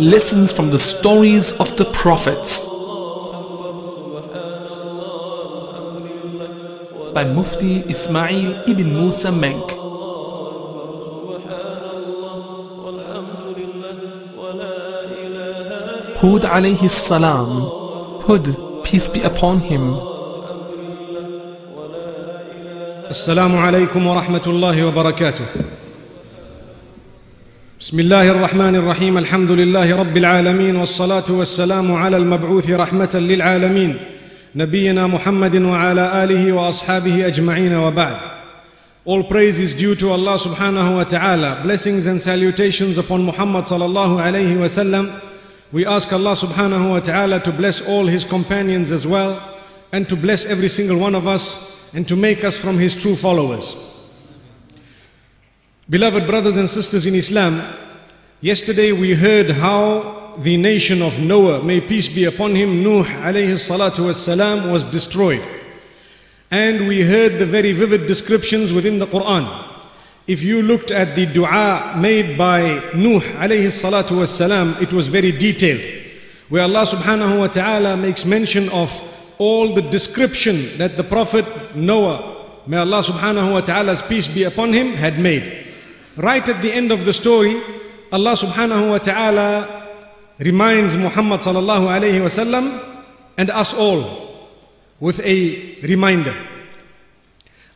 lessons from the stories of the prophets by Mufti Ismail ibn Musa Menk. Hud alayhi salam, Hud, peace be upon him. Assalamu alaykum wa rahmatullahi wa barakatuh. بسم الله الرحمن الرحيم الحمد لله رب العالمين والصلاة والسلام على المبعوث رحمة للعالمين نبينا محمد وعلى آله وأصحابه أجمعين وبعد. All praise is due to Allah subhanahu wa ta'ala. Blessings and salutations upon Muhammad sallallahu alayhi wa sallam. We ask Allah subhanahu wa ta'ala to bless all his companions as well and to bless every single one of us and to make us from his true followers. Beloved brothers and sisters in Islam, yesterday we heard how the nation of Noah, may peace be upon him, Nuh alayhi salatu was was destroyed. And we heard the very vivid descriptions within the Quran. If you looked at the dua made by Nuh alayhi salatu wasalam, it was very detailed. Where Allah subhanahu wa ta'ala makes mention of all the description that the Prophet Noah, may Allah subhanahu wa ta'ala's peace be upon him, had made. Right at the end of the story, Allah subhanahu wa ta'ala reminds Muhammad sallallahu alayhi wasallam and us all with a reminder.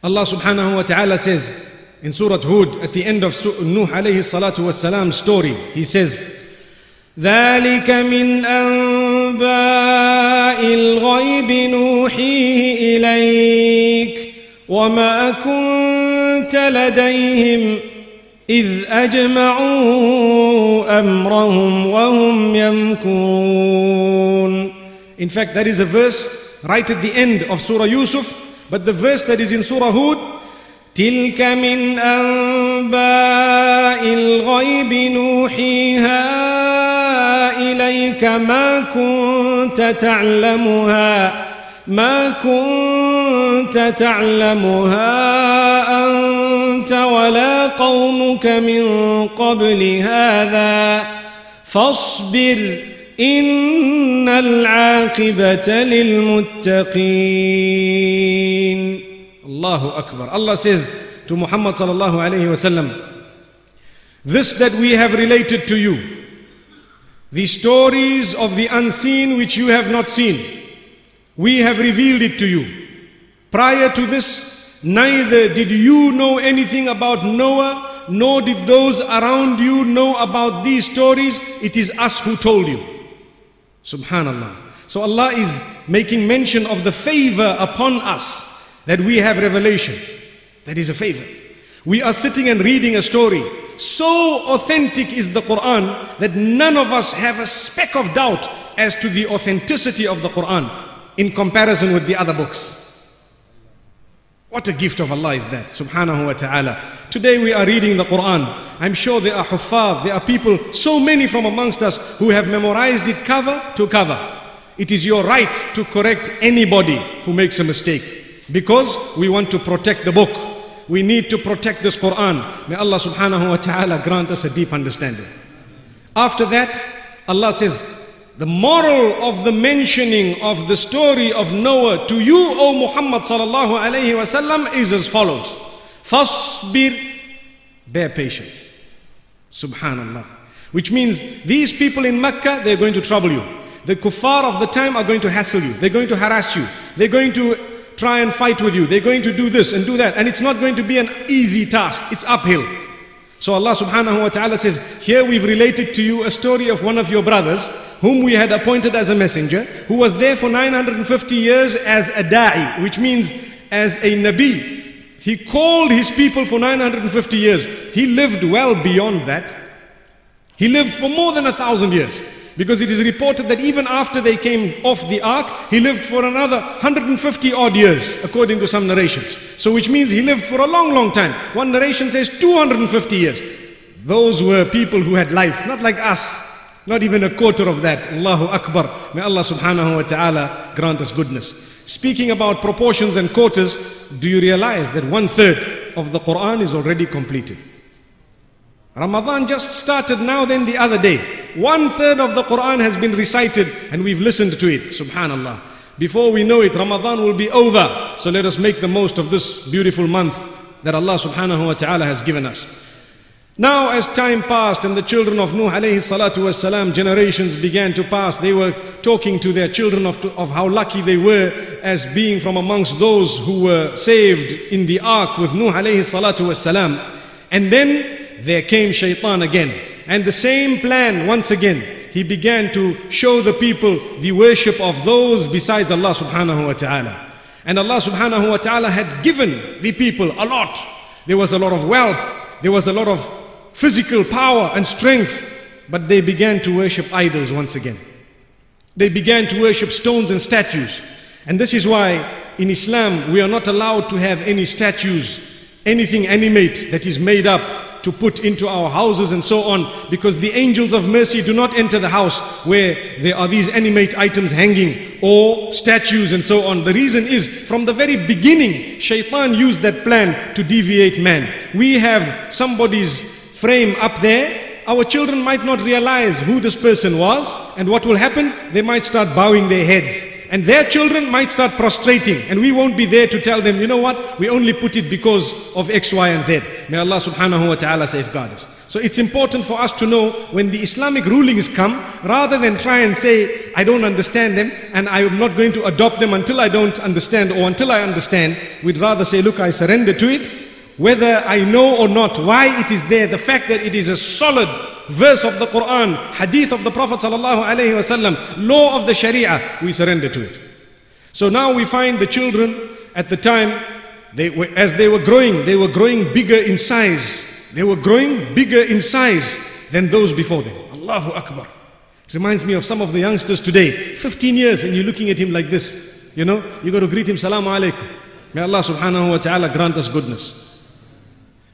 Allah subhanahu wa ta'ala says in Surah Hud at the end of Nuh alayhi salatu wasalam's story, He says, ذلك من أنباء الغيب نوحيه إليك وما كنت لديهم إذ أجمعوا أمرهم وهم يمكرون. In fact, that is a verse right at the end of Surah Yusuf, but the verse that is in Surah Hud, تلك من أنباء الغيب نوحيها إليك ما كنت تعلمها ما كنت تعلمها أنت ولا قومك من قبل هذا فاصبر إن العاقبة للمتقين الله أكبر Allah says to Muhammad الله عليه وسلم This that we have related to you the stories of the unseen which you have not seen we have revealed it to you prior to this neither did you know anything about Noah nor did those around you know about these stories it is us who told you Subhanallah. So Allah is making mention of the favor upon us that we have revelation. That is a favor. We are sitting and reading a story. So authentic is the Quran that none of us have a speck of doubt as to the authenticity of the Quran in comparison with the other books. What a gift of Allah is that, subhanahu wa ta'ala. Today we are reading the Quran. I'm sure there are huffaz, there are people, so many from amongst us who have memorized it cover to cover. It is your right to correct anybody who makes a mistake because we want to protect the book. We need to protect this Quran. May Allah subhanahu wa ta'ala grant us a deep understanding. After that, Allah says, the moral of the mentioning of the story of Noah to you, O Muhammad sallallahu alayhi wasallam, is as follows. Fasbir, bear patience. Subhanallah. Which means these people in Mecca, they're going to trouble you. The kuffar of the time are going to hassle you. They're going to harass you. They're going to try and fight with you. They're going to do this and do that. And it's not going to be an easy task. It's uphill. So Allah subhanahu wa ta'ala says, Here we've related to you a story of one of your brothers whom we had appointed as a messenger, who was there for 950 years as a da'i, which means as a nabi. He called his people for 950 years. He lived well beyond that. He lived for more than a thousand years. Because it is reported that even after they came off the ark, he lived for another 150 odd years, according to some narrations. So, which means he lived for a long, long time. One narration says 250 years. Those were people who had life, not like us, not even a quarter of that. Allahu Akbar. May Allah subhanahu wa ta'ala grant us goodness. Speaking about proportions and quarters, do you realize that one third of the Quran is already completed? Ramadan just started now, then the other day. One third of the Quran has been recited and we've listened to it. Subhanallah. Before we know it, Ramadan will be over. So let us make the most of this beautiful month that Allah subhanahu wa ta'ala has given us. Now, as time passed and the children of Nuh alayhi salatu wasalam, generations began to pass, they were talking to their children of, of how lucky they were as being from amongst those who were saved in the ark with Nuh alayhi salatu wasalam. And then there came shaitan again. And the same plan once again. He began to show the people the worship of those besides Allah subhanahu wa ta'ala. And Allah subhanahu wa ta'ala had given the people a lot. There was a lot of wealth. There was a lot of physical power and strength. But they began to worship idols once again. They began to worship stones and statues. And this is why in Islam we are not allowed to have any statues, anything animate that is made up to put into our houses and so on because the angels of mercy do not enter the house where there are these animate items hanging or statues and so on. The reason is from the very beginning, shaitan used that plan to deviate man. We have somebody's frame up there our children might not realize who this person was and what will happen they might start bowing their heads and their children might start prostrating and we won't be there to tell them, you know what, we only put it because of X, Y and Z. May Allah subhanahu wa ta'ala safeguard us. So it's important for us to know when the Islamic rulings come, rather than try and say, I don't understand them and I am not going to adopt them until I don't understand or until I understand, we'd rather say, look, I surrender to it, whether I know or not why it is there, the fact that it is a solid verse of the Quran, hadith of the Prophet sallallahu law of the Sharia, we surrender to it. So now we find the children at the time, they were, as they were growing, they were growing bigger in size. They were growing bigger in size than those before them. Allahu Akbar. It reminds me of some of the youngsters today, 15 years, and you're looking at him like this. You know, you got to greet him, Salaam alaikum. May Allah subhanahu wa ta'ala grant us goodness.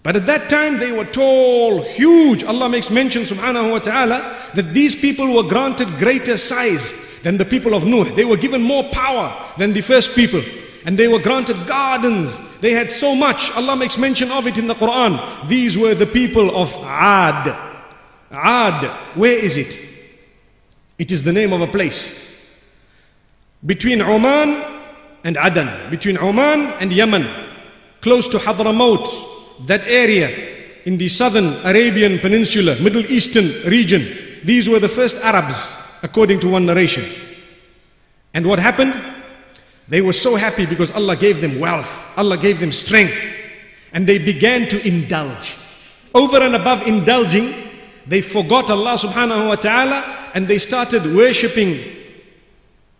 But at that time they were tall, huge. Allah makes mention subhanahu wa ta'ala that these people were granted greater size than the people of Nuh. They were given more power than the first people. And they were granted gardens. They had so much. Allah makes mention of it in the Quran. These were the people of Ad. Ad, where is it? It is the name of a place. Between Oman and Adan. Between Oman and Yemen. Close to Hadramaut that area in the southern Arabian Peninsula, Middle Eastern region, these were the first Arabs, according to one narration. And what happened? They were so happy because Allah gave them wealth, Allah gave them strength, and they began to indulge. Over and above indulging, they forgot Allah subhanahu wa ta'ala and they started worshipping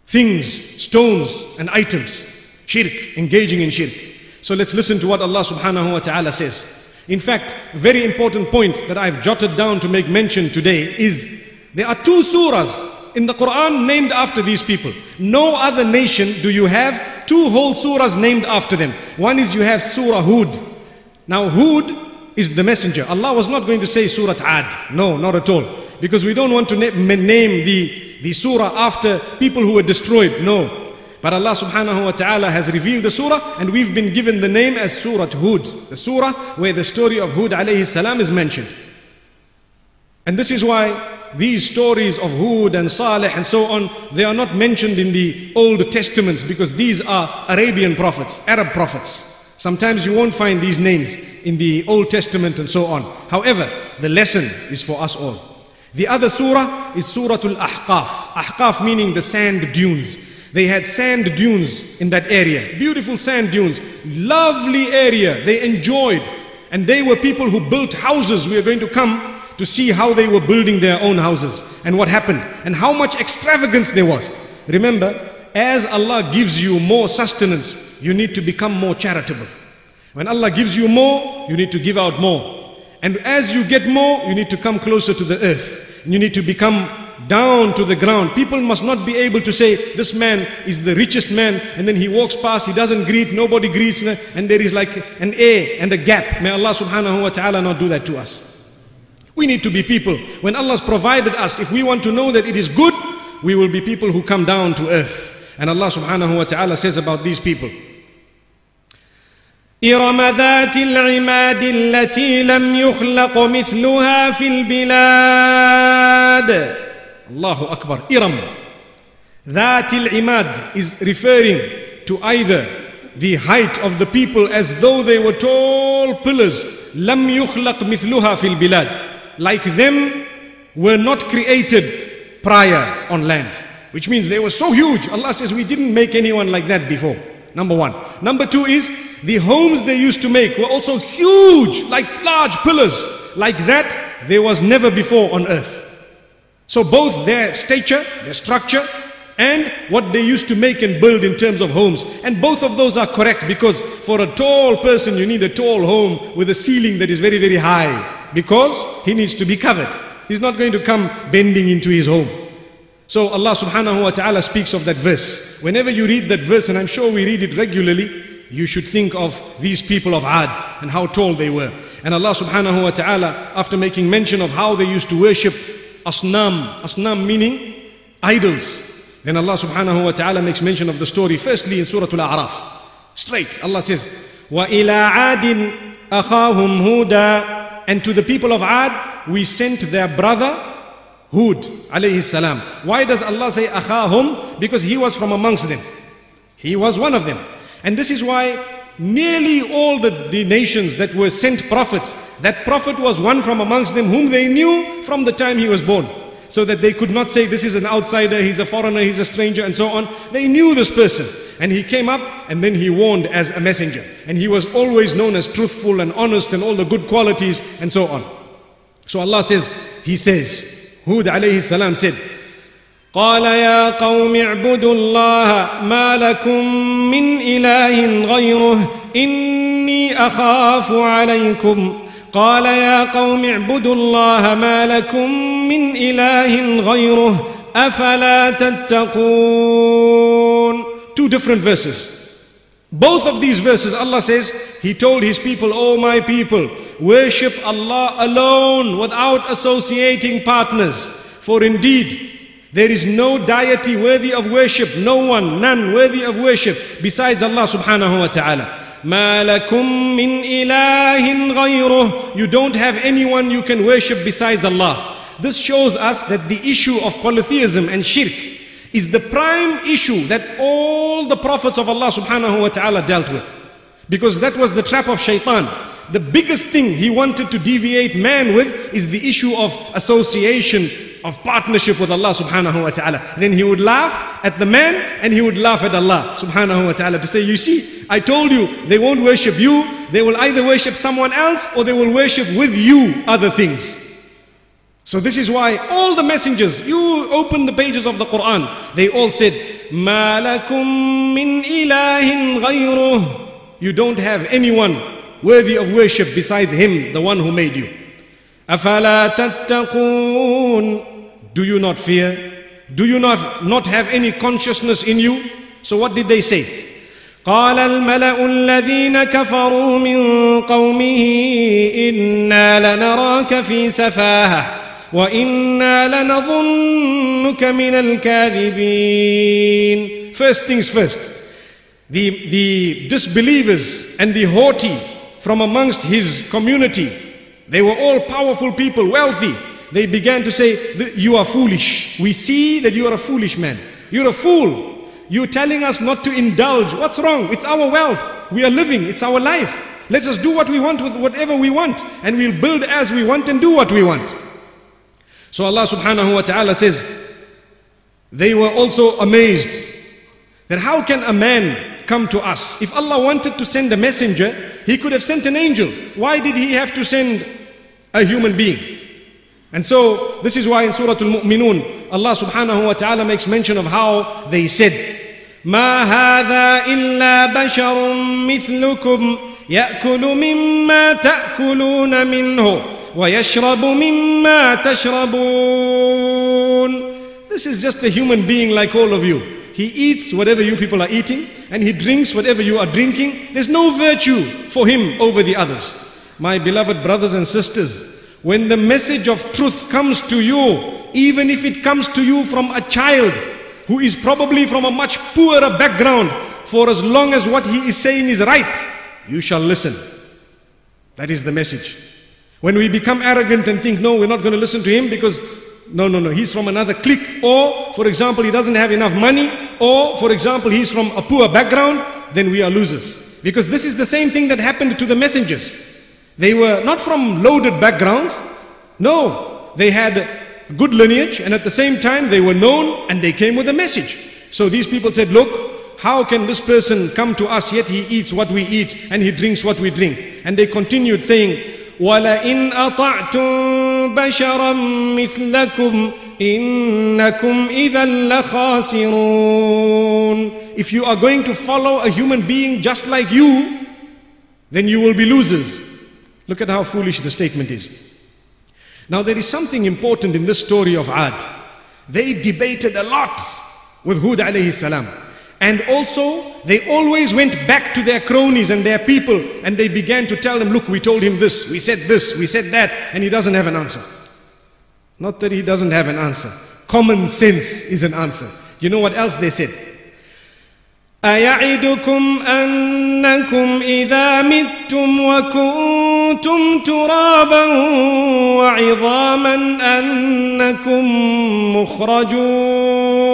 things, stones, and items. Shirk, engaging in shirk. So let's listen to what Allah subhanahu wa ta'ala says. In fact, very important point that I've jotted down to make mention today is there are two surahs in the Quran named after these people. No other nation do you have two whole surahs named after them. One is you have Surah Hud. Now Hud is the messenger. Allah was not going to say Surah Ad. No, not at all. Because we don't want to name the, the surah after people who were destroyed. No. But Allah subhanahu wa ta'ala has revealed the surah and we've been given the name as Surah Hud. The surah where the story of Hud alayhi salam is mentioned. And this is why these stories of Hud and Saleh and so on, they are not mentioned in the Old Testaments because these are Arabian prophets, Arab prophets. Sometimes you won't find these names in the Old Testament and so on. However, the lesson is for us all. The other surah is Surah Al-Ahqaf. Ahqaf meaning the sand dunes. They had sand dunes in that area, beautiful sand dunes, lovely area. They enjoyed. And they were people who built houses. We are going to come to see how they were building their own houses and what happened and how much extravagance there was. Remember, as Allah gives you more sustenance, you need to become more charitable. When Allah gives you more, you need to give out more. And as you get more, you need to come closer to the earth. You need to become down to the ground. People must not be able to say, this man is the richest man, and then he walks past, he doesn't greet, nobody greets, and there is like an A and a gap. May Allah subhanahu wa ta'ala not do that to us. We need to be people. When Allah's provided us, if we want to know that it is good, we will be people who come down to earth. And Allah subhanahu wa ta'ala says about these people. إرم ذات العماد التي لم يخلق مثلها في البلاد Allahu Akbar, Iram. That il imad is referring to either the height of the people as though they were tall pillars. Lam yukhlaq mithluha fil bilad. Like them were not created prior on land. Which means they were so huge. Allah says we didn't make anyone like that before. Number one. Number two is the homes they used to make were also huge, like large pillars. Like that, there was never before on earth. So both their stature, their structure, and what they used to make and build in terms of homes. And both of those are correct because for a tall person, you need a tall home with a ceiling that is very, very high because he needs to be covered. He's not going to come bending into his home. So Allah subhanahu wa ta'ala speaks of that verse. Whenever you read that verse, and I'm sure we read it regularly, you should think of these people of Ad and how tall they were. And Allah subhanahu wa ta'ala, after making mention of how they used to worship asnam, asnam meaning idols, then Allah subhanahu wa ta'ala makes mention of the story firstly in Surah Al-A'raf. Straight, Allah says, وَإِلَىٰ عَادٍ أَخَاهُمْ هُودًا And to the people of Ad, we sent their brother Hud alayhi salam. Why does Allah say akhahum? Because he was from amongst them. He was one of them. And this is why Nearly all the, the nations that were sent prophets, that prophet was one from amongst them whom they knew from the time he was born. So that they could not say, this is an outsider, he's a foreigner, he's a stranger, and so on. They knew this person. And he came up and then he warned as a messenger. And he was always known as truthful and honest and all the good qualities and so on. So Allah says, He says, Hud alayhi salam said, قال يا قوم اعبدوا الله ما لكم من إله غيره إني أخاف عليكم قال يا قوم اعبدوا الله ما لكم من إله غيره أفلا تتقون Two different verses. Both of these verses, Allah says, He told His people, O my people, worship Allah alone without associating partners. For indeed, there is no deity worthy of worship, no one, none worthy of worship besides Allah subhanahu wa ta'ala. ما لكم من إله غيره You don't have anyone you can worship besides Allah. This shows us that the issue of polytheism and shirk is the prime issue that all the prophets of Allah subhanahu wa ta'ala dealt with. Because that was the trap of shaitan. The biggest thing he wanted to deviate man with is the issue of association, of partnership with Allah subhanahu wa ta'ala. Then he would laugh at the man and he would laugh at Allah subhanahu wa ta'ala to say, You see, I told you they won't worship you, they will either worship someone else or they will worship with you other things. So this is why all the messengers, you open the pages of the Quran, they all said, مَا لَكُم مِّن إِلَهٍ غَيْرُهُ You don't have anyone worthy of worship besides Him, the one who made you. أَفَلَا تَتَّقُونَ Do you not fear? Do you not, not have any consciousness in you? So what did they say? قال الملأ الذين كفروا من قومه إنا لنراك في سفاهة وإنا لنظنك من الكاذبين First things first, the, the disbelievers and the haughty from amongst his community, they were all powerful people, wealthy. they began to say, you are foolish. We see that you are a foolish man. You're a fool. You're telling us not to indulge. What's wrong? It's our wealth. We are living. It's our life. Let's do what we want with whatever we want. And we'll build as we want and do what we want. So Allah subhanahu wa ta'ala says, they were also amazed that how can a man come to us? If Allah wanted to send a messenger, He could have sent an angel. Why did He have to send a human being? And so, this is why in Surah Al-Mu'minun, Allah subhanahu wa ta'ala makes mention of how they said, ما هذا إلا بشر مثلكم يأكل مما تأكلون منه ويشرب مما تشربون this is just a human being like all of you. He eats whatever you people are eating, and he drinks whatever you are drinking. There's no virtue for him over the others. My beloved brothers and sisters, when the message of truth comes to you, even if it comes to you from a child who is probably from a much poorer background, for as long as what he is saying is right, you shall listen. That is the message. When we become arrogant and think, no, we're not going to listen to him because, no, no, no, he's from another clique. Or, for example, he doesn't have enough money. Or, for example, he's from a poor background, then we are losers. Because this is the same thing that happened to the messengers. They were not from loaded backgrounds. No, they had good lineage and at the same time they were known and they came with a message. So these people said, look, how can this person come to us yet he eats what we eat and he drinks what we drink? And they continued saying, ولئن أطعتم بشرا مثلكم إنكم إذا لخاسرون If you are going to follow a human being just like you, then you will be losers. Look at how foolish the statement is. Now there is something important in this story of Ad. They debated a lot with Hud alayhi salam. And also, they always went back to their cronies and their people and they began to tell them, look, we told him this, we said this, we said that, and he doesn't have an answer. Not that he doesn't have an answer. Common sense is an answer. You know what else they said? أيعدكم أنكم إذا متم وكنتم ترابا وعظاما أنكم مخرجون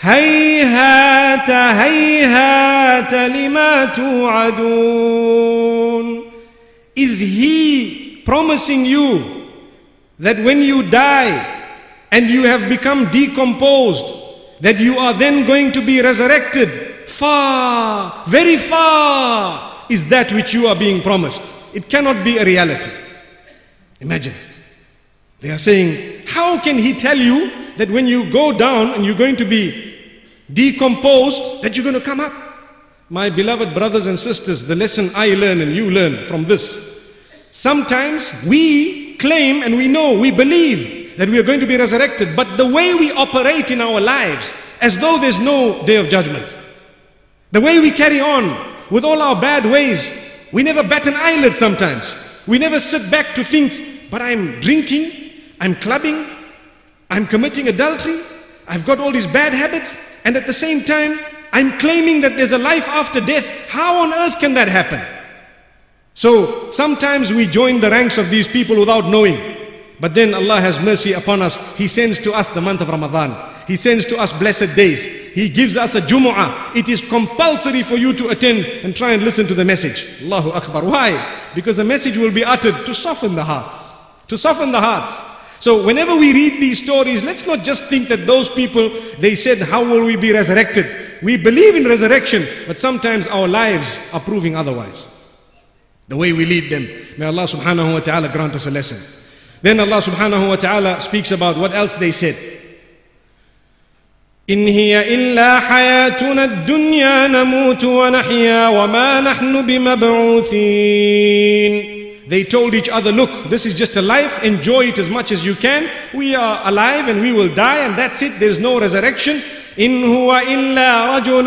هيهات هيهات لما توعدون Is he promising you that when you die and you have become decomposed, that you are then going to be resurrected? Far, very far is that which you are being promised. It cannot be a reality. Imagine. They are saying, How can he tell you that when you go down and you're going to be decomposed, that you're going to come up. My beloved brothers and sisters, the lesson I learn and you learn from this. Sometimes we claim and we know, we believe that we are going to be resurrected, but the way we operate in our lives, as though there's no day of judgment. The way we carry on with all our bad ways, we never bat an eyelid sometimes. We never sit back to think, but I'm drinking, I'm clubbing, I'm committing adultery, I've got all these bad habits, and at the same time, I'm claiming that there's a life after death. How on earth can that happen? So sometimes we join the ranks of these people without knowing. But then Allah has mercy upon us. He sends to us the month of Ramadan. He sends to us blessed days. He gives us a Jumu'ah. It is compulsory for you to attend and try and listen to the message. Allahu Akbar. Why? Because the message will be uttered to soften the hearts. To soften the hearts. So whenever we read these stories, let's not just think that those people, they said, how will we be resurrected? We believe in resurrection, but sometimes our lives are proving otherwise. The way we lead them. May Allah subhanahu wa ta'ala grant us a lesson. Then Allah subhanahu wa ta'ala speaks about what else they said. إن هي إلا حياتنا الدنيا نموت ونحيا وما نحن بمبعوثين they told each other, look, this is just a life, enjoy it as much as you can. We are alive and we will die and that's it, there's no resurrection. إن هو إلا رجل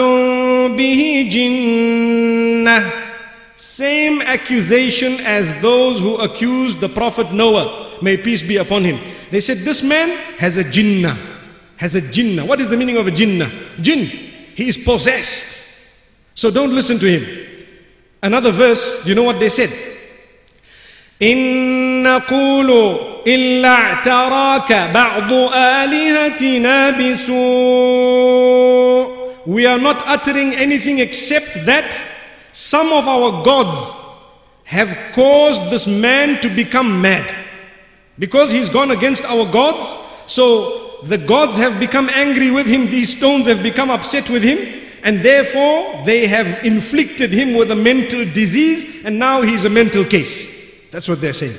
به جنة Same accusation as those who accused the Prophet Noah, may peace be upon him. They said, this man has a jinnah, has a jinnah. What is the meaning of a jinnah? Jinn, he is possessed. So don't listen to him. Another verse, do you know what they said? إن نقول إلا اعتراك بعض آلهتنا بسوء We are not uttering anything except that some of our gods have caused this man to become mad. Because he's gone against our gods, so the gods have become angry with him, these stones have become upset with him, and therefore they have inflicted him with a mental disease, and now he's a mental case. That's what they're saying.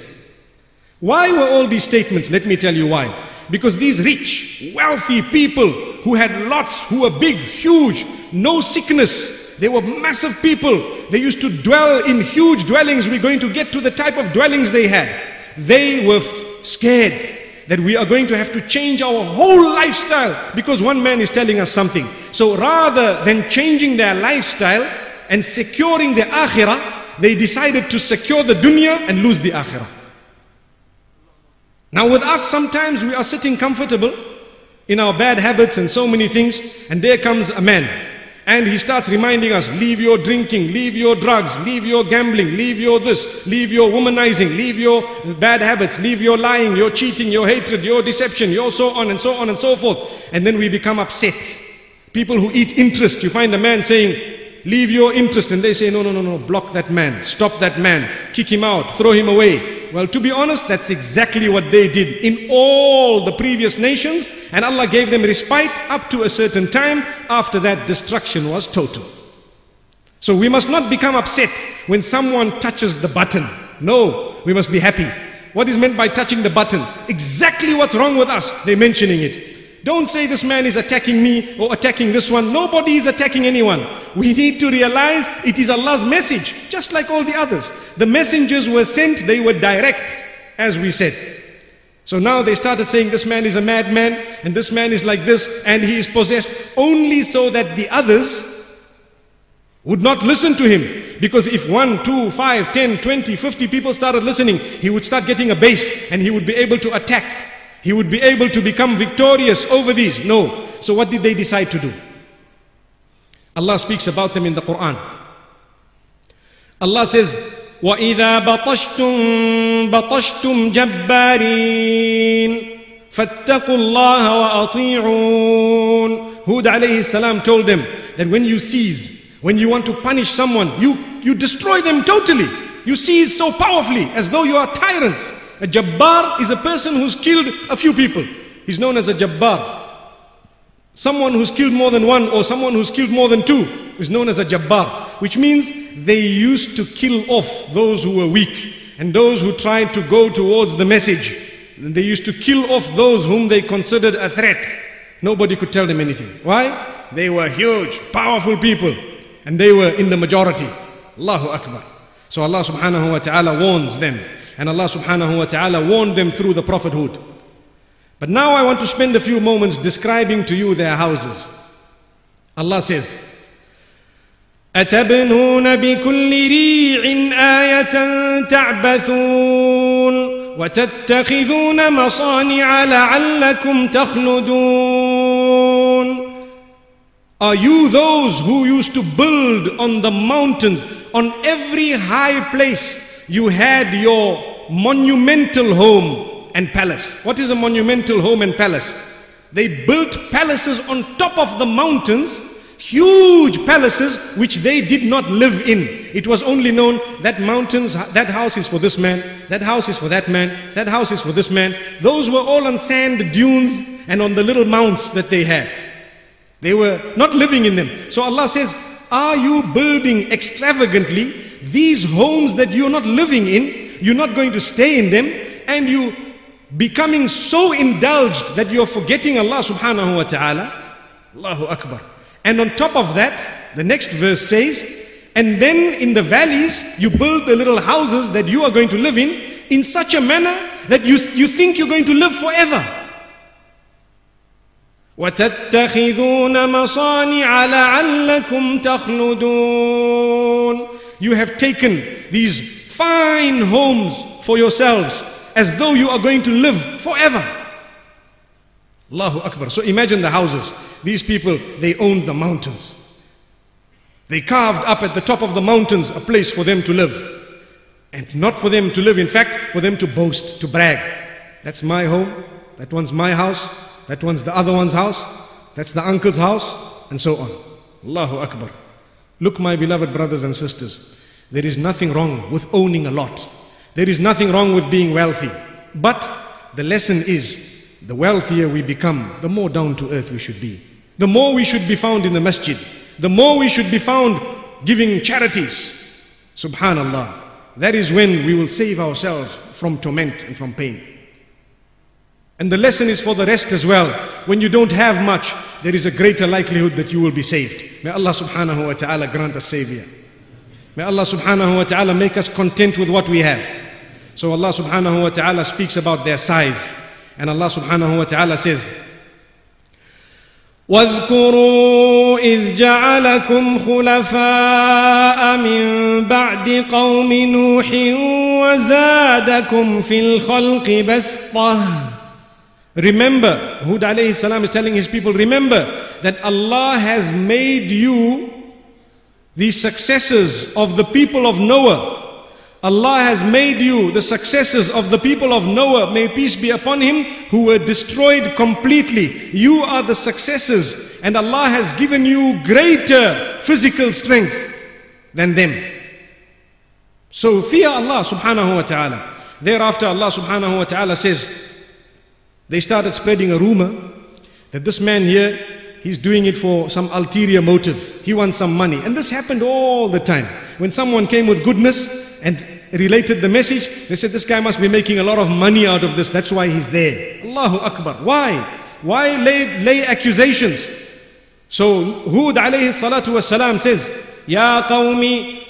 Why were all these statements? Let me tell you why. Because these rich, wealthy people who had lots, who were big, huge, no sickness, they were massive people. They used to dwell in huge dwellings. We're going to get to the type of dwellings they had. They were scared. That we are going to have to change our whole lifestyle because one man is telling us something. So rather than changing their lifestyle and securing the akhirah, they decided to secure the dunya and lose the akhirah. Now with us, sometimes we are sitting comfortable in our bad habits and so many things, and there comes a man and he starts reminding us leave your drinking, leave your drugs, leave your gambling, leave your this, leave your womanizing, leave your bad habits, leave your lying, your cheating, your hatred, your deception, your so on and so on and so forth. And then we become upset. People who eat interest, you find a man saying, leave your interest, and they say, no, no, no, no, block that man, stop that man, kick him out, throw him away. Well, to be honest, that's exactly what they did in all the previous nations, and Allah gave them respite up to a certain time. After that, destruction was total. So we must not become upset when someone touches the button. No, we must be happy. What is meant by touching the button? Exactly what's wrong with us, they're mentioning it. Don't say this man is attacking me or attacking this one. Nobody is attacking anyone. We need to realize it is Allah's message, just like all the others. The messengers were sent, they were direct, as we said. So now they started saying this man is a madman and this man is like this and he is possessed only so that the others would not listen to him. Because if one, two, five, ten, twenty, fifty people started listening, he would start getting a base and he would be able to attack He would be able to become victorious over these. No. So what did they decide to do? Allah speaks about them in the Quran. Allah says, وَإِذَا بَطَشْتُم بَطَشْتُم جَبَّارِينَ فَاتَّقُوا اللَّهَ وَأَطِيعُونَ Hud alayhi salam told them that when you seize, when you want to punish someone, you, you destroy them totally. You seize so powerfully as though you are tyrants. A jabbar is a person who's killed a few people. He's known as a jabbar. Someone who's killed more than one or someone who's killed more than two is known as a jabbar, which means they used to kill off those who were weak and those who tried to go towards the message. They used to kill off those whom they considered a threat. Nobody could tell them anything. Why? They were huge, powerful people and they were in the majority. Allahu Akbar. So Allah subhanahu wa ta'ala warns them and Allah subhanahu wa ta'ala warned them through the prophethood. But now I want to spend a few moments describing to you their houses. Allah says, أتبنون بكل ريع آية تعبثون وتتخذون مصانع لعلكم تخلدون Are you those who used to build on the mountains, on every high place? you had your monumental home and palace. What is a monumental home and palace? They built palaces on top of the mountains, huge palaces which they did not live in. It was only known that mountains, that house is for this man, that house is for that man, that house is for this man. Those were all on sand dunes and on the little mounts that they had. They were not living in them. So Allah says, Are you building extravagantly these homes that you're not living in? You're not going to stay in them, and you becoming so indulged that you're forgetting Allah subhanahu wa ta'ala. Allahu Akbar. And on top of that, the next verse says, and then in the valleys, you build the little houses that you are going to live in in such a manner that you, you think you're going to live forever. وتتخذون مصانع لعلكم تخلدون you have taken these fine homes for yourselves as though you are going to live forever. Allahu Akbar. So imagine the houses. These people, they owned the mountains. They carved up at the top of the mountains a place for them to live. And not for them to live, in fact, for them to boast, to brag. That's my home, that one's my house, that one's the other one's house, that's the uncle's house, and so on. Allahu Akbar. Look, my beloved brothers and sisters, there is nothing wrong with owning a lot. There is nothing wrong with being wealthy. But the lesson is the wealthier we become, the more down to earth we should be. The more we should be found in the masjid. The more we should be found giving charities. Subhanallah. That is when we will save ourselves from torment and from pain. And the lesson is for the rest as well. When you don't have much, there is a greater likelihood that you will be saved. May Allah subhanahu wa ta'ala grant us savior. May Allah subhanahu wa ta'ala make us content with what we have. So Allah subhanahu wa ta'ala speaks about their size. And Allah subhanahu wa ta'ala says, واذكروا إذ جعلكم خلفاء من بعد قوم نوح وزادكم في الخلق بسطة Remember, Hud alayhi salam is telling his people, remember that Allah has made you the successors of the people of Noah. Allah has made you the successors of the people of Noah, may peace be upon him, who were destroyed completely. You are the successors, and Allah has given you greater physical strength than them. So fear Allah subhanahu wa ta'ala. Thereafter, Allah subhanahu wa ta'ala says, they started spreading a rumor that this man here, he's doing it for some ulterior motive. He wants some money. And this happened all the time. When someone came with goodness and related the message, they said, This guy must be making a lot of money out of this. That's why he's there. Allahu Akbar. Why? Why lay, lay accusations? So Hud alayhi salatu wasalam says, يا قوم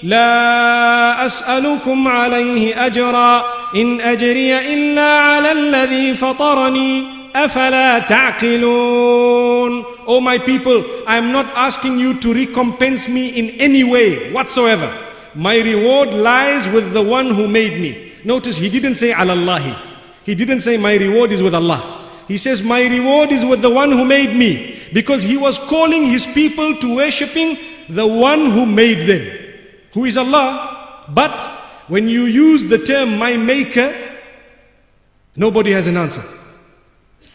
لا أسألكم عليه أجرا إن أجري إلا على الذي فطرني أفلا تعقلون Oh my people, I am not asking you to recompense me in any way whatsoever. My reward lies with the one who made me. Notice he didn't say alallahi. He didn't say my reward is with Allah. He says my reward is with the one who made me. Because he was calling his people to worshipping the one who made them. Who is Allah. But when you use the term my maker, nobody has an answer.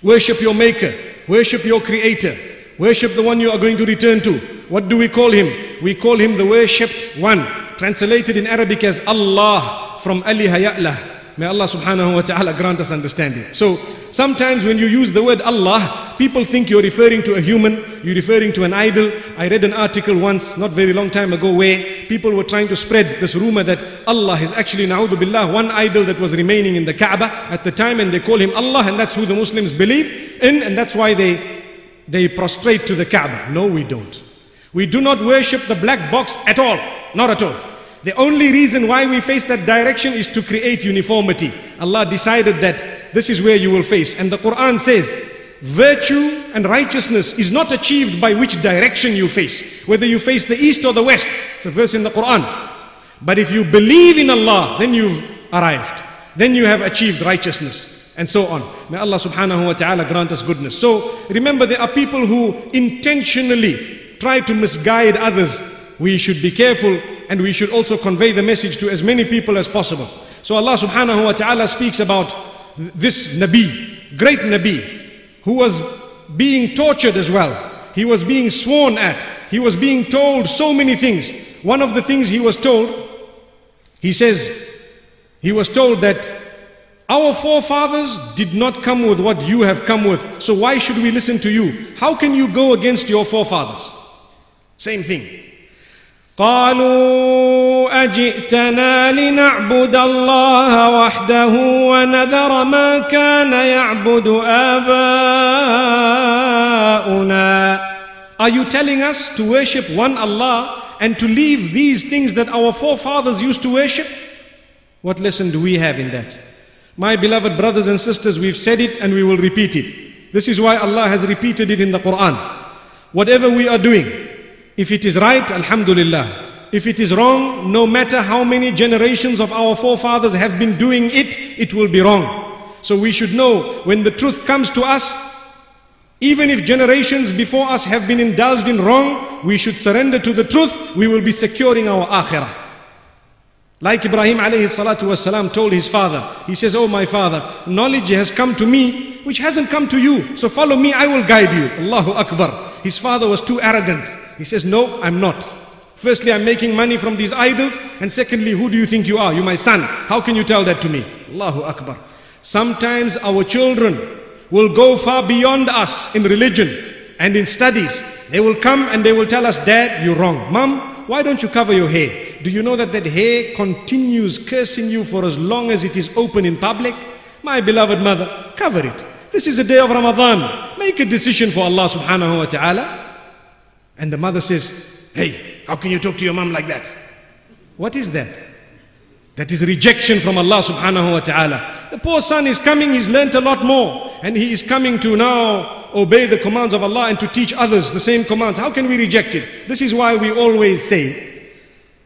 Worship your maker. Worship your creator. Worship the one you are going to return to. What do we call him? We call him the worshipped one. Translated in Arabic as Allah from Aliha Ya'lah. May Allah subhanahu wa ta'ala grant us understanding. So sometimes when you use the word Allah, people think you're referring to a human, you're referring to an idol. I read an article once, not very long time ago, where people were trying to spread this rumor that Allah is actually, na'udhu billah, one idol that was remaining in the Kaaba at the time, and they call him Allah, and that's who the Muslims believe in, and that's why they, they prostrate to the Kaaba. No, we don't. We do not worship the black box at all. Not at all. The only reason why we face that direction is to create uniformity. Allah decided that this is where you will face. And the Quran says, virtue and righteousness is not achieved by which direction you face. Whether you face the east or the west. It's a verse in the Quran. But if you believe in Allah, then you've arrived. Then you have achieved righteousness. And so on. May Allah subhanahu wa ta'ala grant us goodness. So remember there are people who intentionally try to misguide others we should be careful and we should also convey the message to as many people as possible. So Allah subhanahu wa ta'ala speaks about this Nabi, great Nabi, who was being tortured as well. He was being sworn at. He was being told so many things. One of the things he was told, he says, he was told that our forefathers did not come with what you have come with. So why should we listen to you? How can you go against your forefathers? Same thing. قالوا أجئتنا لنعبد الله وحده ونذر ما كان يعبد آباؤنا Are you telling us to worship one Allah and to leave these things that our forefathers used to worship? What lesson do we have in that? My beloved brothers and sisters, we've said it and we will repeat it. This is why Allah has repeated it in the Quran. Whatever we are doing, if it is right, Alhamdulillah. If it is wrong, no matter how many generations of our forefathers have been doing it, it will be wrong. So we should know when the truth comes to us, even if generations before us have been indulged in wrong, we should surrender to the truth, we will be securing our akhirah. Like Ibrahim alayhi salatu wasalam told his father, he says, Oh my father, knowledge has come to me which hasn't come to you. So follow me, I will guide you. Allahu Akbar. His father was too arrogant. He says, No, I'm not. Firstly, I'm making money from these idols. And secondly, who do you think you are? You're my son. How can you tell that to me? Allahu Akbar. Sometimes our children will go far beyond us in religion and in studies. They will come and they will tell us, Dad, you're wrong. Mom, why don't you cover your hair? Do you know that that hair continues cursing you for as long as it is open in public? My beloved mother, cover it. This is a day of Ramadan. Make a decision for Allah subhanahu wa ta'ala. And the mother says, Hey, how can you talk to your mom like that? What is that? That is rejection from Allah subhanahu wa ta'ala. The poor son is coming, he's learnt a lot more, and he is coming to now obey the commands of Allah and to teach others the same commands. How can we reject it? This is why we always say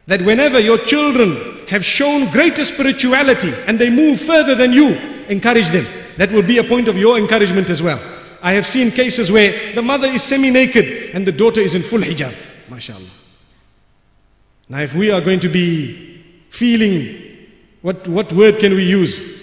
that whenever your children have shown greater spirituality and they move further than you, encourage them. That will be a point of your encouragement as well. I have seen cases where the mother is semi naked and the daughter is in full hijab. MashaAllah. Now, if we are going to be feeling, what, what word can we use?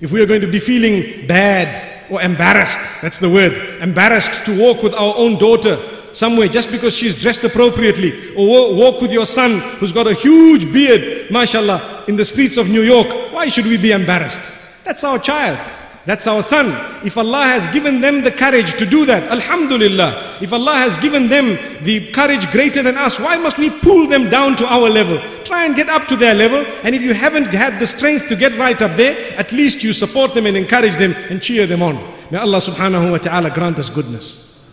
If we are going to be feeling bad or embarrassed, that's the word, embarrassed to walk with our own daughter somewhere just because she's dressed appropriately, or walk with your son who's got a huge beard, mashallah, in the streets of New York, why should we be embarrassed? That's our child. That's our son. If Allah has given them the courage to do that, Alhamdulillah. If Allah has given them the courage greater than us, why must we pull them down to our level? Try and get up to their level. And if you haven't had the strength to get right up there, at least you support them and encourage them and cheer them on. May Allah subhanahu wa ta'ala grant us goodness.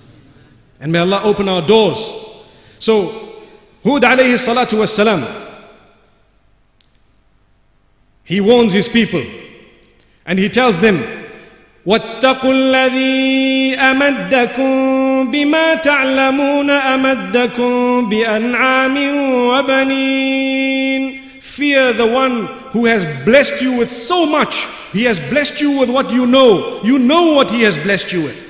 And may Allah open our doors. So, Hud alayhi salatu was salam, he warns his people and he tells them, واتقوا الذي امدكم بما تعلمون امدكم بانعام وبنين Fear the one who has blessed you with so much. He has blessed you with what you know. You know what he has blessed you with.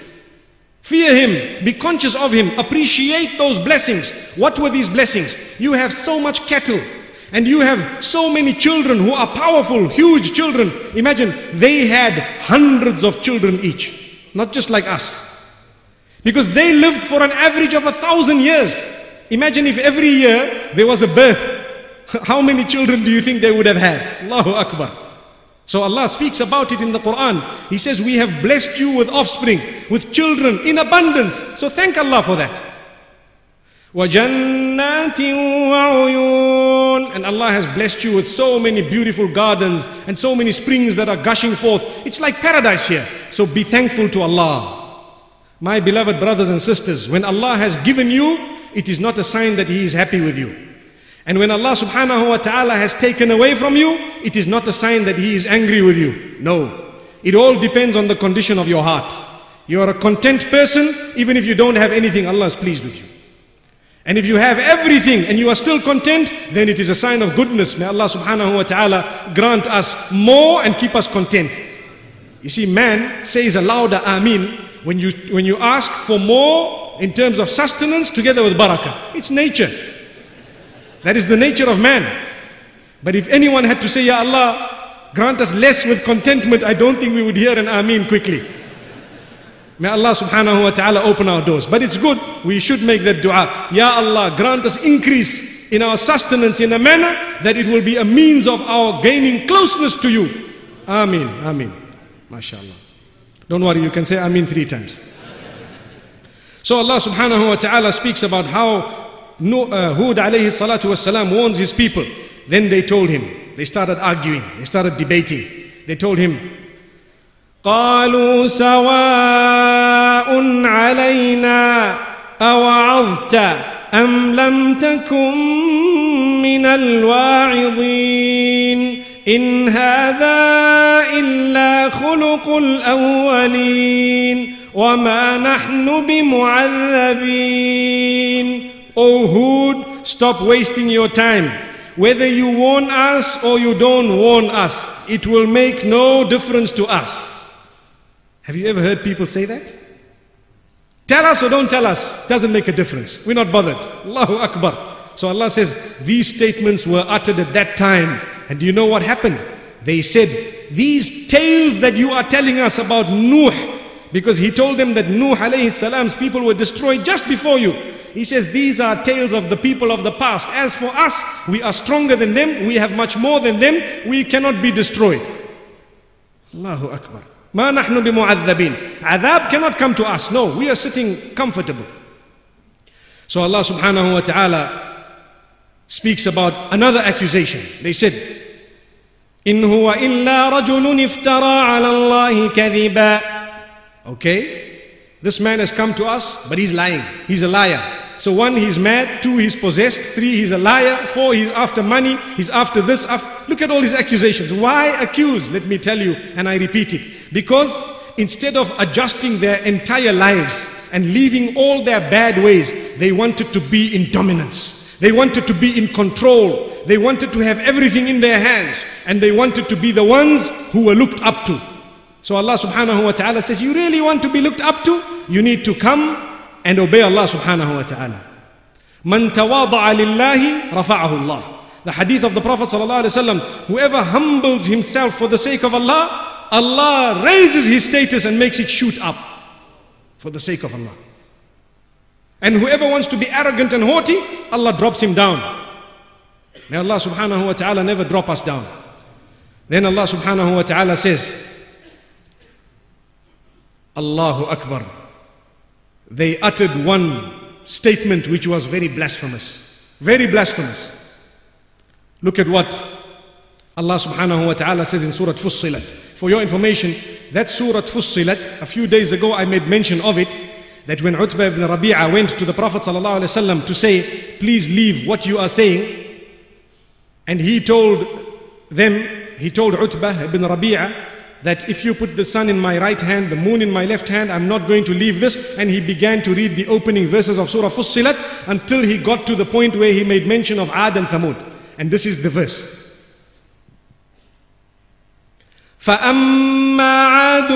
Fear him, be conscious of him, appreciate those blessings. What were these blessings? You have so much cattle, and you have so many children who are powerful, huge children. Imagine they had hundreds of children each, not just like us. Because they lived for an average of a thousand years. Imagine if every year there was a birth. How many children do you think they would have had? Allahu Akbar. So Allah speaks about it in the Quran. He says, We have blessed you with offspring, with children in abundance. So thank Allah for that. وَجَنَّاتٍ وَعُيُونٍ And Allah has blessed you with so many beautiful gardens and so many springs that are gushing forth. It's like paradise here. So be thankful to Allah. My beloved brothers and sisters, when Allah has given you, it is not a sign that He is happy with you. And when Allah subhanahu wa ta'ala has taken away from you, it is not a sign that He is angry with you. No. It all depends on the condition of your heart. You are a content person, even if you don't have anything, Allah is pleased with you. And if you have everything and you are still content, then it is a sign of goodness. May Allah subhanahu wa ta'ala grant us more and keep us content. You see, man says a louder Amin when you, when you ask for more in terms of sustenance together with barakah. It's nature. That is the nature of man. But if anyone had to say, Ya Allah, grant us less with contentment, I don't think we would hear an Amin quickly. May Allah subhanahu wa ta'ala open our doors. But it's good, we should make that dua. Ya Allah, grant us increase in our sustenance in a manner that it will be a means of our gaining closeness to you. Amin, amin. MashaAllah. Don't worry, you can say amin three times. So Allah subhanahu wa ta'ala speaks about how uh, Hud alayhi salatu wasalam warns his people. Then they told him, they started arguing, they started debating. They told him, قالوا سواء علينا أوعظت أم لم تكن من الواعظين إن هذا إلا خلق الأولين وما نحن بمعذبين O Hud, stop wasting your time. Whether you warn us or you don't warn us, it will make no difference to us. Have you ever heard people say that? Tell us or don't tell us, doesn't make a difference. We're not bothered. Allahu Akbar. So Allah says, these statements were uttered at that time. And do you know what happened? They said, these tales that you are telling us about Nuh, because he told them that Nuh alayhi salam's people were destroyed just before you. He says, these are tales of the people of the past. As for us, we are stronger than them, we have much more than them, we cannot be destroyed. Allahu Akbar. Ma nahnu bimu'adhabin. Adhab cannot come to us. No, we are sitting comfortable. So Allah subhanahu wa ta'ala speaks about another accusation. They said, إن هو illa رجل افترى على الله كذبا Okay, this man has come to us, but he's lying. He's a liar. So one, he's mad. Two, he's possessed. Three, he's a liar. Four, he's after money. He's after this. af- Look at all these accusations. Why accuse? Let me tell you, and I repeat it. Because instead of adjusting their entire lives and leaving all their bad ways, they wanted to be in dominance. They wanted to be in control. They wanted to have everything in their hands. And they wanted to be the ones who were looked up to. So Allah subhanahu wa ta'ala says, You really want to be looked up to? You need to come and obey Allah subhanahu wa ta'ala. Man tawada'a lillahi rafa'ahu Allah. The hadith of the Prophet sallallahu alaihi wasallam, whoever humbles himself for the sake of Allah, Allah raises his status and makes it shoot up for the sake of Allah. And whoever wants to be arrogant and haughty, Allah drops him down. May Allah subhanahu wa ta'ala never drop us down. Then Allah subhanahu wa ta'ala says, Allahu Akbar. They uttered one statement which was very blasphemous. Very blasphemous. Look at what Allah subhanahu wa ta'ala says in Surah Fussilat. For your information, that Surah Fussilat, a few days ago I made mention of it, that when Utbah ibn Rabi'ah went to the Prophet sallallahu to say, please leave what you are saying, and he told them, he told Utbah ibn Rabi'ah that if you put the sun in my right hand, the moon in my left hand, I'm not going to leave this. And he began to read the opening verses of Surah Fussilat until he got to the point where he made mention of Ad and Thamud. And this is the verse. فأما عاد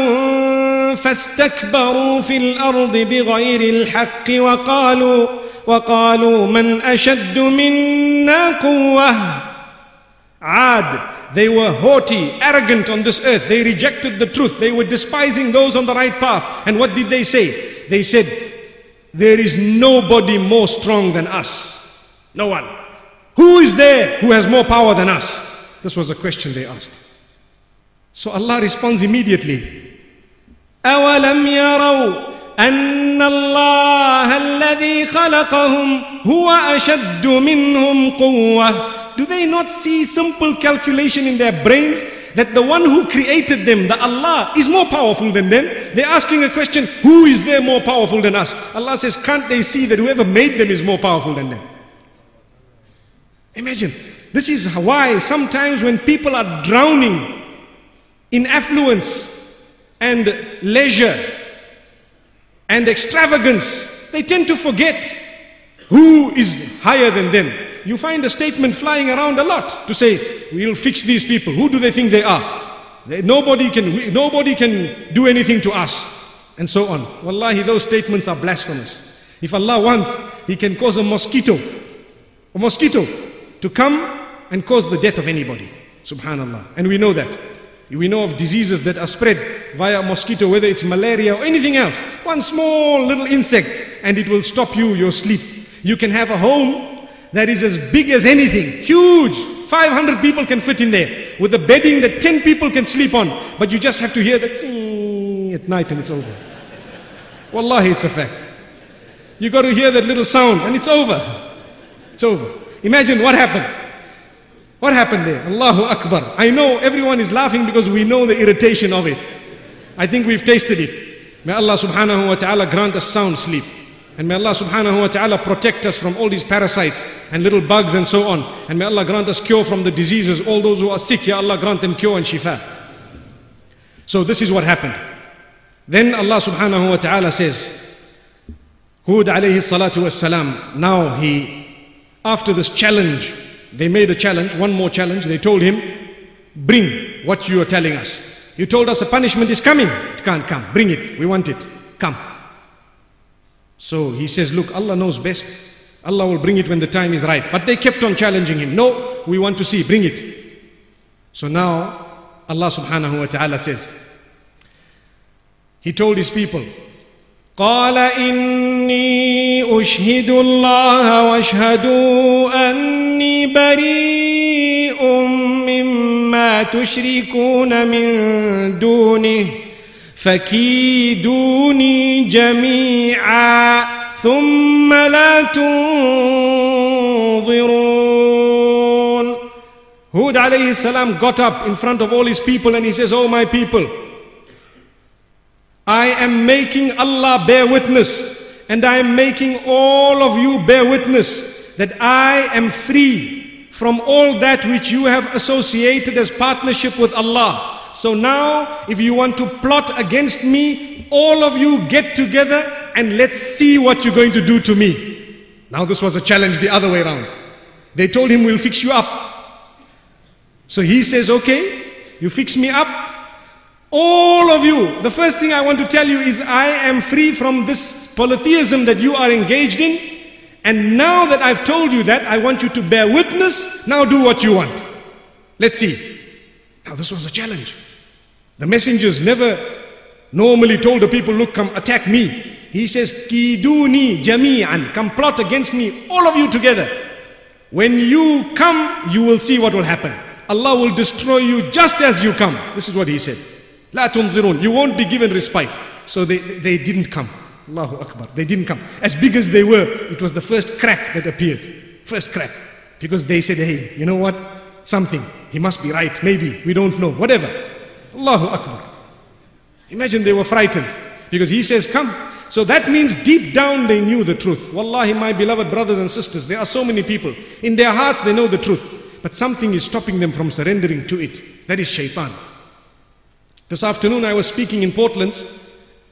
فاستكبروا في الأرض بغير الحق وقالوا وقالوا من أشد منا قوة Ad, they were haughty, arrogant on this earth. They rejected the truth. They were despising those on the right path. And what did they say? They said, There is nobody more strong than us. No one. Who is there who has more power than us? This was a question they asked. So Allah responds immediately. أولم يروا أن الله الذي خلقهم هو أشد منهم قوة do they not see simple calculation in their brains that the one who created them, the Allah, is more powerful than them? They're asking a question, who is there more powerful than us? Allah says, can't they see that whoever made them is more powerful than them? Imagine, this is why sometimes when people are drowning in affluence and leisure and extravagance, they tend to forget who is higher than them. You find a statement flying around a lot to say, we'll fix these people. Who do they think they are? They- nobody, can, we- nobody can do anything to us. And so on. Wallahi, those statements are blasphemous. If Allah wants, He can cause a mosquito, a mosquito, to come and cause the death of anybody. Subhanallah. And we know that. We know of diseases that are spread via mosquito, whether it's malaria or anything else. One small little insect, and it will stop you, your sleep. You can have a home that is as big as anything, huge. 500 people can fit in there with a bedding that 10 people can sleep on. But you just have to hear that at night and it's over. Wallahi, it's a fact. You got to hear that little sound and it's over. It's over. Imagine what happened. What happened there? Allahu Akbar. I know everyone is laughing because we know the irritation of it. I think we've tasted it. May Allah subhanahu wa ta'ala grant us sound sleep. And may Allah subhanahu wa ta'ala protect us from all these parasites and little bugs and so on. And may Allah grant us cure from the diseases. All those who are sick, Ya Allah grant them cure and shifa. So this is what happened. Then Allah subhanahu wa ta'ala says, Hud alayhi salatu was salam. Now he, after this challenge, they made a challenge, one more challenge. They told him, Bring what you are telling us. You told us a punishment is coming. It can't come. Bring it. We want it. Come. So he says, Look, Allah knows best. Allah will bring it when the time is right. But they kept on challenging him. No, we want to see. Bring it. So now Allah subhanahu wa ta'ala says, He told his people, قال إني أشهد الله واشهدوا أني بريء مما تشركون من دونه فكيدوني جميعا ثم لا تنظرون Hud alayhi salam got up in front of all his people and he says, Oh my people, I am making Allah bear witness and I am making all of you bear witness that I am free from all that which you have associated as partnership with Allah. So now, if you want to plot against me, all of you get together and let's see what you're going to do to me. Now, this was a challenge the other way around. They told him, We'll fix you up. So he says, Okay, you fix me up. All of you, the first thing I want to tell you is I am free from this polytheism that you are engaged in. And now that I've told you that, I want you to bear witness. Now do what you want. Let's see. Now, this was a challenge. The messengers never normally told the people, Look, come attack me. He says, Kiduni jami'an, come plot against me, all of you together. When you come, you will see what will happen. Allah will destroy you just as you come. This is what he said. La tunzirun. You won't be given respite. So they, they didn't come. Allahu Akbar. They didn't come. As big as they were, it was the first crack that appeared. First crack. Because they said, hey, you know what? Something. He must be right. Maybe. We don't know. Whatever. Allahu Akbar. Imagine they were frightened. Because he says, come. So that means deep down they knew the truth. Wallahi, my beloved brothers and sisters, there are so many people. In their hearts they know the truth. But something is stopping them from surrendering to it. That is shaitan. This afternoon I was speaking in Portland,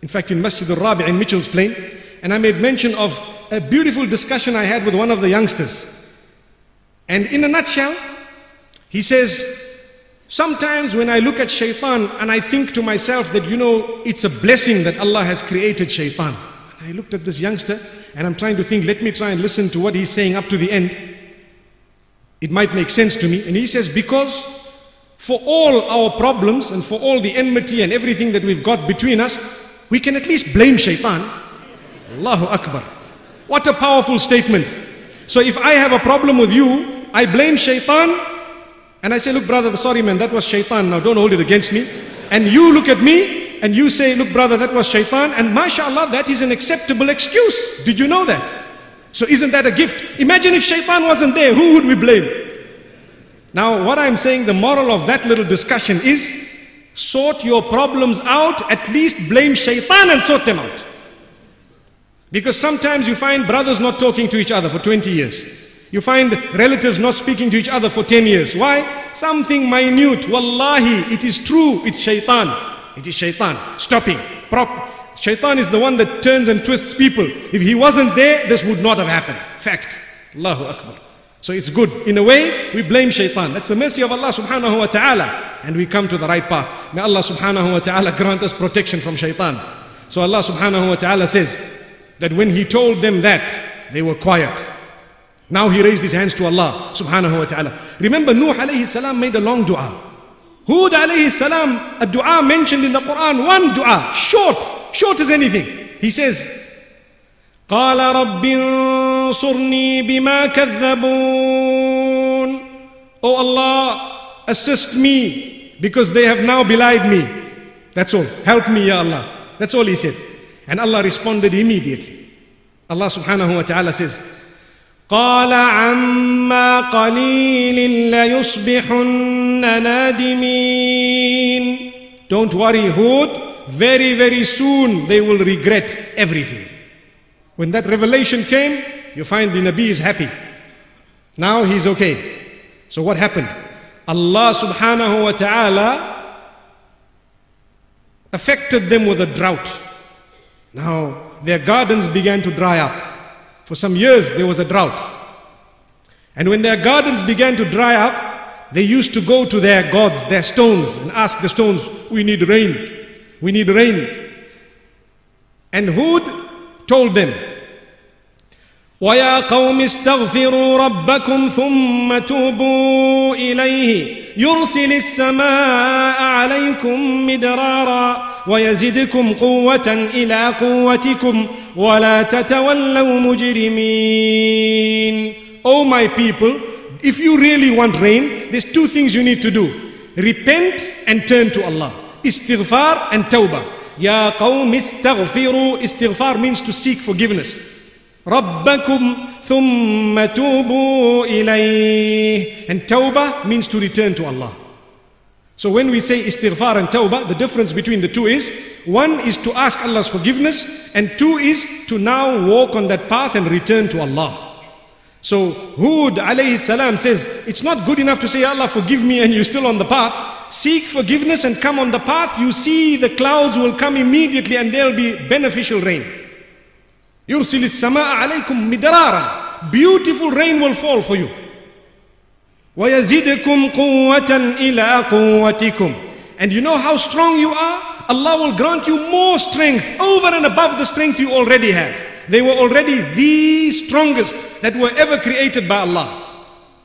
in fact in Masjid al-Rabi in Mitchell's Plain, and I made mention of a beautiful discussion I had with one of the youngsters. And in a nutshell, he says, Sometimes when I look at shaitan and I think to myself that, you know, it's a blessing that Allah has created shaitan. And I looked at this youngster and I'm trying to think, let me try and listen to what he's saying up to the end. It might make sense to me. And he says, because for all our problems and for all the enmity and everything that we've got between us, we can at least blame shaitan. Allahu Akbar. What a powerful statement. So if I have a problem with you, I blame shaitan and I say, look brother, sorry man, that was shaitan. Now don't hold it against me. And you look at me and you say, look brother, that was shaitan. And mashallah, that is an acceptable excuse. Did you know that? So isn't that a gift? Imagine if shaitan wasn't there, who would we blame? Now, what I'm saying, the moral of that little discussion is sort your problems out, at least blame shaitan and sort them out. Because sometimes you find brothers not talking to each other for 20 years. You find relatives not speaking to each other for 10 years. Why? Something minute. Wallahi, it is true. It's shaitan. It is shaitan. Stopping. Prop. Shaitan is the one that turns and twists people. If he wasn't there, this would not have happened. Fact. Allahu Akbar. So it's good. In a way, we blame shaitan. That's the mercy of Allah subhanahu wa ta'ala. And we come to the right path. May Allah subhanahu wa ta'ala grant us protection from shaitan. So Allah subhanahu wa ta'ala says that when He told them that, they were quiet. Now He raised His hands to Allah subhanahu wa ta'ala. Remember, Nuh alayhi salam made a long dua. Hud alayhi salam, a dua mentioned in the Quran, one dua, short, short as anything. He says, قال رب انصرني بما كذبون Oh Allah, assist me because they have now belied me. That's all. Help me, Ya Allah. That's all he said. And Allah responded immediately. Allah subhanahu wa ta'ala says, قال عما قليل ليصبحن نادمين Don't worry, Hud. Very, very soon they will regret everything. When that revelation came, you find the Nabi is happy. Now he's okay. So what happened? Allah subhanahu wa ta'ala affected them with a drought. Now their gardens began to dry up. For some years there was a drought. And when their gardens began to dry up, they used to go to their gods, their stones, and ask the stones, We need rain. We need rain. And Hud told them, ويا قوم استغفروا ربكم ثم توبوا إليه يرسل السماء عليكم مدرارا ويزدكم قوة إلى قوتكم ولا تتولوا مجرمين Oh my people, if you really want rain, there's two things you need to do. Repent and turn to Allah. Istighfar and tawbah. Ya qawm istaghfiru. Istighfar means to seek forgiveness. ربكم ثم توبوا إليه and tawbah means to return to Allah So when we say istighfar and tawbah, the difference between the two is one is to ask Allah's forgiveness, and two is to now walk on that path and return to Allah. So Hud alayhi salam says, it's not good enough to say, Allah forgive me and you're still on the path. Seek forgiveness and come on the path. You see the clouds will come immediately and there'll be beneficial rain. يرسل السماء عليكم مدرارا Beautiful rain will fall for you. وَيَزِدْكُمْ قُوَّةً إِلَىٰ قُوَّتِكُمْ And you know how strong you are? Allah will grant you more strength over and above the strength you already have. They were already the strongest that were ever created by Allah.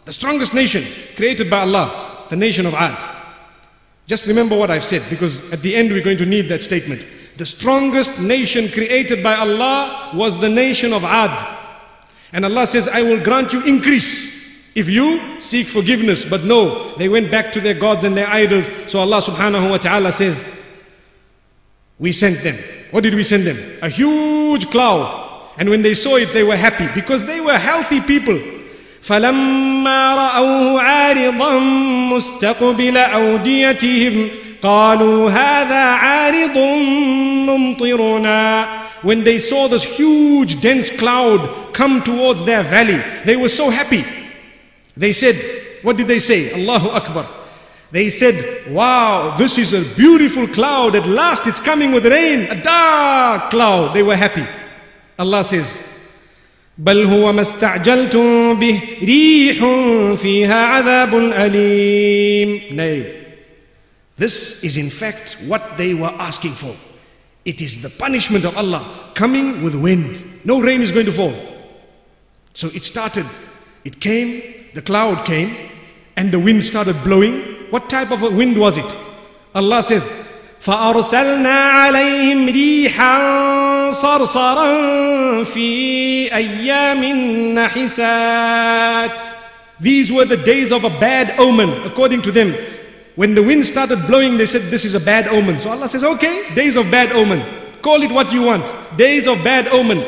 The strongest nation created by Allah, the nation of Ad. Just remember what I've said because at the end we're going to need that statement. The strongest nation created by Allah was the nation of Ad. And Allah says, I will grant you increase. If you seek forgiveness, but no, they went back to their gods and their idols. So Allah subhanahu wa ta'ala says, We sent them. What did we send them? A huge cloud. And when they saw it, they were happy because they were healthy people. فلما رأوه عارضا مستقبل أوديتهم قالوا هذا عارض ممطرنا When they saw this huge dense cloud come towards their valley, they were so happy. They said, what did they say? Allahu Akbar. They said, wow, this is a beautiful cloud. At last it's coming with rain. A dark cloud. They were happy. Allah says, بل هو ما استعجلتم به ريح فيها عذاب أليم Nay, this is in fact what they were asking for. It is the punishment of Allah coming with wind. No rain is going to fall. So it started, it came, the cloud came, and the wind started blowing. What type of a wind was it? Allah says, فأرسلنا عليهم ريحا صرصرا في أيام نحسات These were the days of a bad omen, according to them. When the wind started blowing, they said, This is a bad omen. So Allah says, Okay, days of bad omen. Call it what you want. Days of bad omen.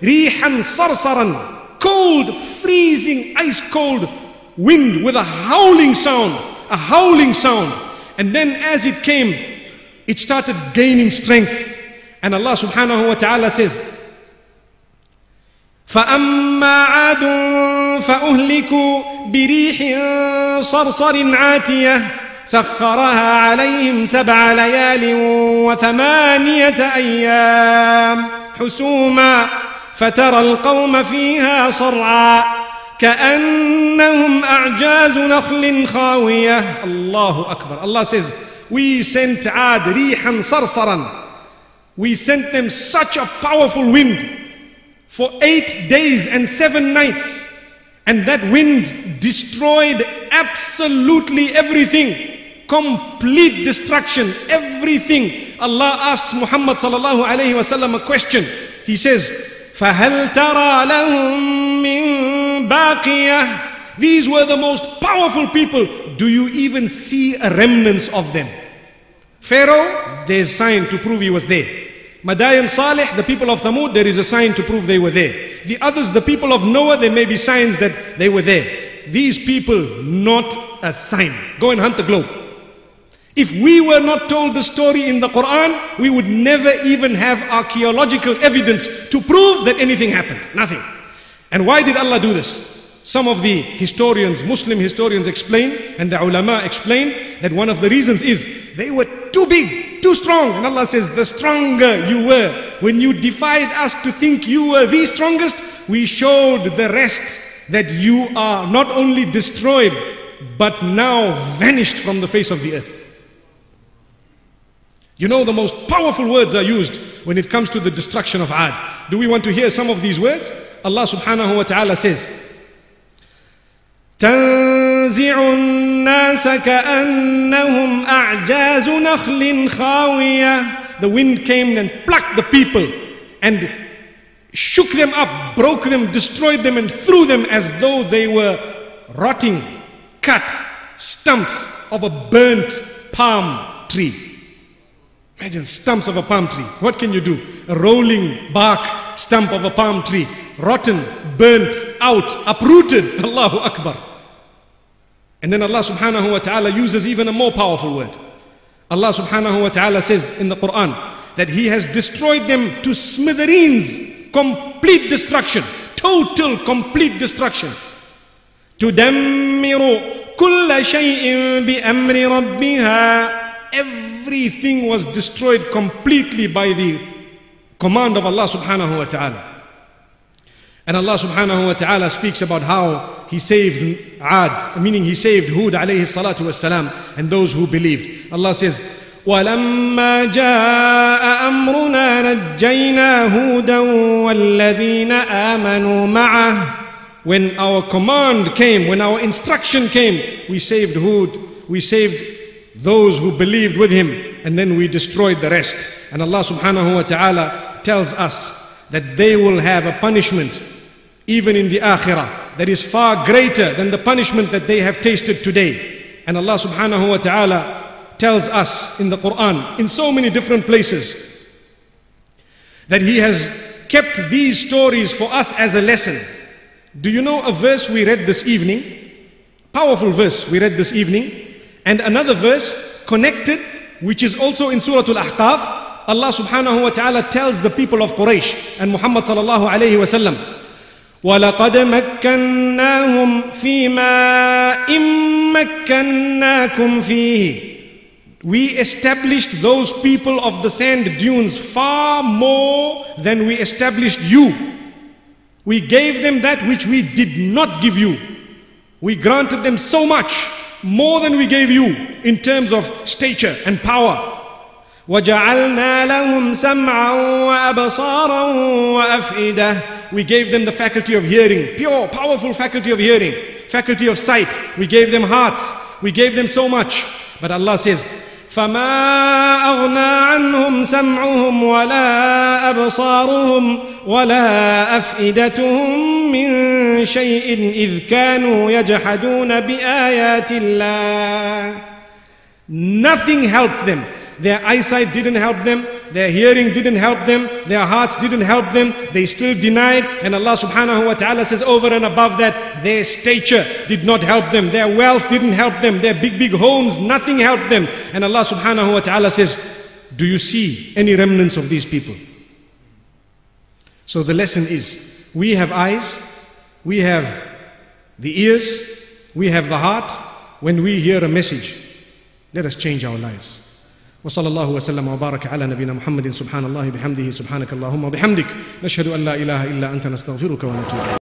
Rihan sarsaran. Cold, freezing, ice cold wind with a howling sound. A howling sound. And then as it came, it started gaining strength. And Allah subhanahu wa ta'ala says, فأما عاد فأهلكوا بريح صرصر عاتية سخرها عليهم سبع ليال وثمانية أيام حسوما فترى القوم فيها صرعا كأنهم أعجاز نخل خاوية الله أكبر Allah says we sent Ad rihan sarsaran we sent them such a powerful wind for eight days and seven nights and that wind destroyed absolutely everything complete destruction, everything. Allah asks Muhammad sallallahu alayhi wasallam a question. He says, فَهَلْ تَرَى لَهُم مِّن بَاقِيَةٍ These were the most powerful people. Do you even see a remnants of them? Pharaoh, there's sign to prove he was there. Madayan Saleh, the people of Thamud, there is a sign to prove they were there. The others, the people of Noah, there may be signs that they were there. These people, not a sign. Go and hunt the globe. If we were not told the story in the Quran, we would never even have archaeological evidence to prove that anything happened. Nothing. And why did Allah do this? Some of the historians, Muslim historians explain, and the ulama explain, that one of the reasons is they were too big, too strong. And Allah says, the stronger you were, when you defied us to think you were the strongest, we showed the rest that you are not only destroyed, but now vanished from the face of the earth. You know, the most powerful words are used when it comes to the destruction of Ad. Do we want to hear some of these words? Allah subhanahu wa ta'ala says, تنزع الناس كأنهم أعجاز نخل خاوية The wind came and plucked the people and shook them up, broke them, destroyed them and threw them as though they were rotting, cut stumps of a burnt palm tree. Imagine stumps of a palm tree. What can you do? A rolling bark stump of a palm tree, rotten, burnt out, uprooted. Allahu Akbar. And then Allah subhanahu wa ta'ala uses even a more powerful word. Allah subhanahu wa ta'ala says in the Quran that He has destroyed them to smithereens, complete destruction, total complete destruction. تدمر كل شيء بأمر ربها Everything was destroyed completely by the command of Allah subhanahu wa ta'ala. And Allah subhanahu wa ta'ala speaks about how He saved Ad, meaning He saved Hud alayhi salatu wasalam and those who believed. Allah says, ولما جاء أمرنا نجينا هودا والذين آمنوا معه When our command came, when our instruction came, we saved Hud, we saved those who believed with him, and then we destroyed the rest. And Allah subhanahu wa ta'ala tells us that they will have a punishment even in the akhirah that is far greater than the punishment that they have tasted today. And Allah subhanahu wa ta'ala tells us in the Quran in so many different places that He has kept these stories for us as a lesson. Do you know a verse we read this evening? Powerful verse we read this evening. And another verse connected, which is also in Surah Al Ahqaf. Allah subhanahu wa ta'ala tells the people of Quraysh and Muhammad sallallahu alayhi wa sallam ولقد مكناهم فيما إن مكناكم فيه We established those people of the sand dunes far more than we established you. We gave them that which we did not give you. We granted them so much more than we gave you in terms of stature and power. وجعلنا لهم سمعا وأبصارا وأفئدة We gave them the faculty of hearing, pure, powerful faculty of hearing, faculty of sight. We gave them hearts. We gave them so much. But Allah says, فما أغنى عنهم سمعهم ولا أبصارهم ولا أفئدتهم من شيء إذ كانوا يجحدون بآيات الله Nothing helped them. Their eyesight didn't help them. Their hearing didn't help them. Their hearts didn't help them. They still denied. And Allah subhanahu wa ta'ala says over and above that, their stature did not help them. Their wealth didn't help them. Their big, big homes, nothing helped them. And Allah subhanahu wa ta'ala says, Do you see any remnants of these people? So the lesson is we have eyes, we have the ears, we have the heart. When we hear a message, let us change our lives. وصلى الله وسلم وبارك على نبينا محمد. سبحان الله بحمده سبحانك اللهم وبحمدك. نشهد أن لا إله إلا أنت نستغفرك ونتوب